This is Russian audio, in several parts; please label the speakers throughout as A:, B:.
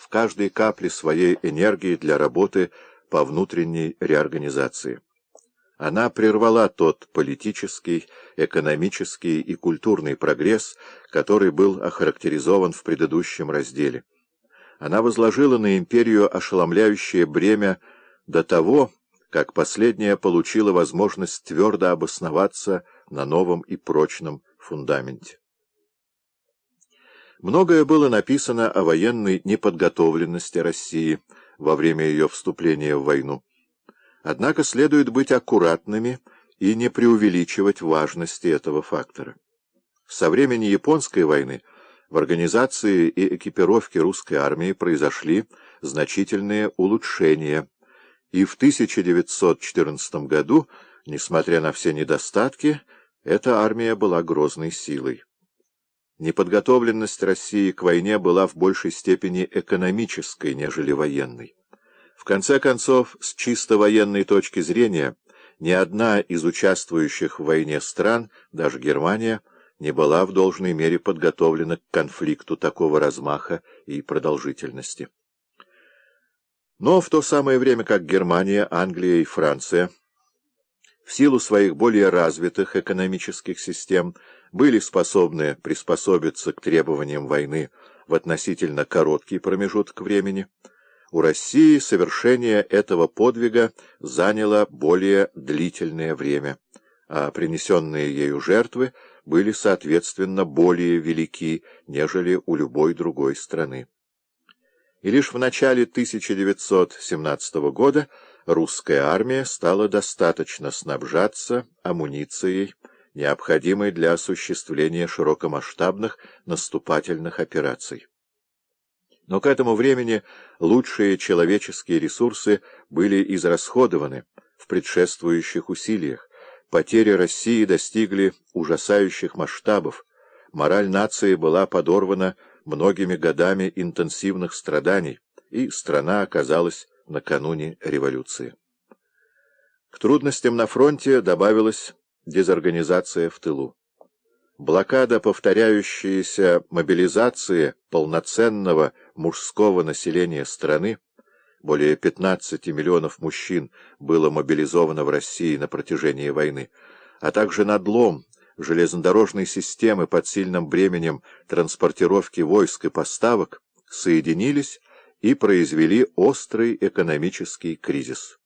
A: в каждой капле своей энергии для работы по внутренней реорганизации. Она прервала тот политический, экономический и культурный прогресс, который был охарактеризован в предыдущем разделе. Она возложила на империю ошеломляющее бремя до того, как последняя получила возможность твердо обосноваться на новом и прочном фундаменте. Многое было написано о военной неподготовленности России во время ее вступления в войну. Однако следует быть аккуратными и не преувеличивать важности этого фактора. Со времени Японской войны в организации и экипировке русской армии произошли значительные улучшения, и в 1914 году, несмотря на все недостатки, эта армия была грозной силой. Неподготовленность России к войне была в большей степени экономической, нежели военной. В конце концов, с чисто военной точки зрения, ни одна из участвующих в войне стран, даже Германия, не была в должной мере подготовлена к конфликту такого размаха и продолжительности. Но в то самое время как Германия, Англия и Франция в силу своих более развитых экономических систем были способны приспособиться к требованиям войны в относительно короткий промежуток времени, у России совершение этого подвига заняло более длительное время, а принесенные ею жертвы были, соответственно, более велики, нежели у любой другой страны. И лишь в начале 1917 года русская армия стала достаточно снабжаться амуницией, необходимой для осуществления широкомасштабных наступательных операций. Но к этому времени лучшие человеческие ресурсы были израсходованы в предшествующих усилиях, потери России достигли ужасающих масштабов, мораль нации была подорвана многими годами интенсивных страданий, и страна оказалась накануне революции. К трудностям на фронте добавилась дезорганизация в тылу. Блокада, повторяющаяся мобилизации полноценного мужского населения страны, более 15 миллионов мужчин было мобилизовано в России на протяжении войны, а также надлом железнодорожной системы под сильным бременем транспортировки войск и поставок, соединились и произвели острый экономический кризис.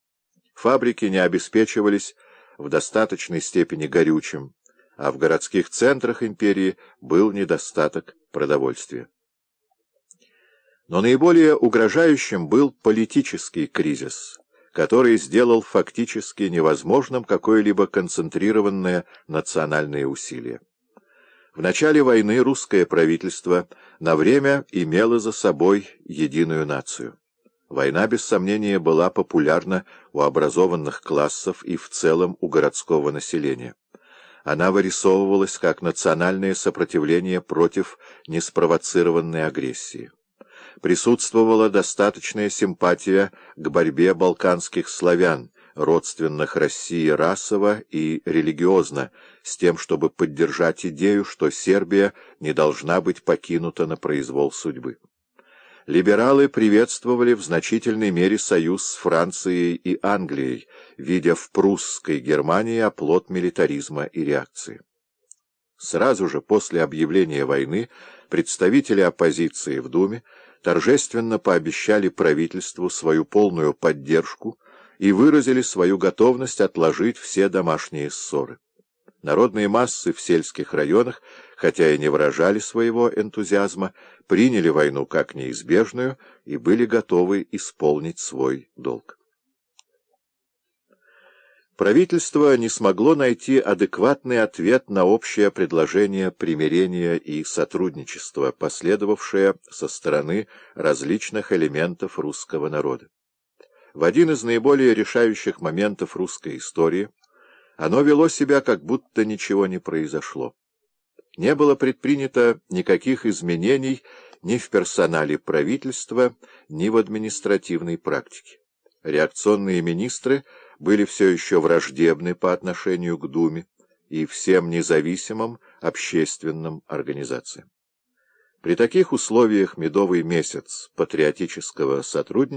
A: Фабрики не обеспечивались в достаточной степени горючим, а в городских центрах империи был недостаток продовольствия. Но наиболее угрожающим был политический кризис, который сделал фактически невозможным какое-либо концентрированное национальное усилие. В начале войны русское правительство на время имело за собой единую нацию. Война, без сомнения, была популярна у образованных классов и в целом у городского населения. Она вырисовывалась как национальное сопротивление против неспровоцированной агрессии. Присутствовала достаточная симпатия к борьбе балканских славян, родственных России расово и религиозно, с тем, чтобы поддержать идею, что Сербия не должна быть покинута на произвол судьбы. Либералы приветствовали в значительной мере союз с Францией и Англией, видя в прусской Германии оплот милитаризма и реакции. Сразу же после объявления войны представители оппозиции в Думе торжественно пообещали правительству свою полную поддержку и выразили свою готовность отложить все домашние ссоры. Народные массы в сельских районах, хотя и не выражали своего энтузиазма, приняли войну как неизбежную и были готовы исполнить свой долг. Правительство не смогло найти адекватный ответ на общее предложение примирения и сотрудничества, последовавшее со стороны различных элементов русского народа. В один из наиболее решающих моментов русской истории – оно вело себя, как будто ничего не произошло. Не было предпринято никаких изменений ни в персонале правительства, ни в административной практике. Реакционные министры были все еще враждебны по отношению к Думе и всем независимым общественным организациям. При таких условиях медовый месяц патриотического сотрудничества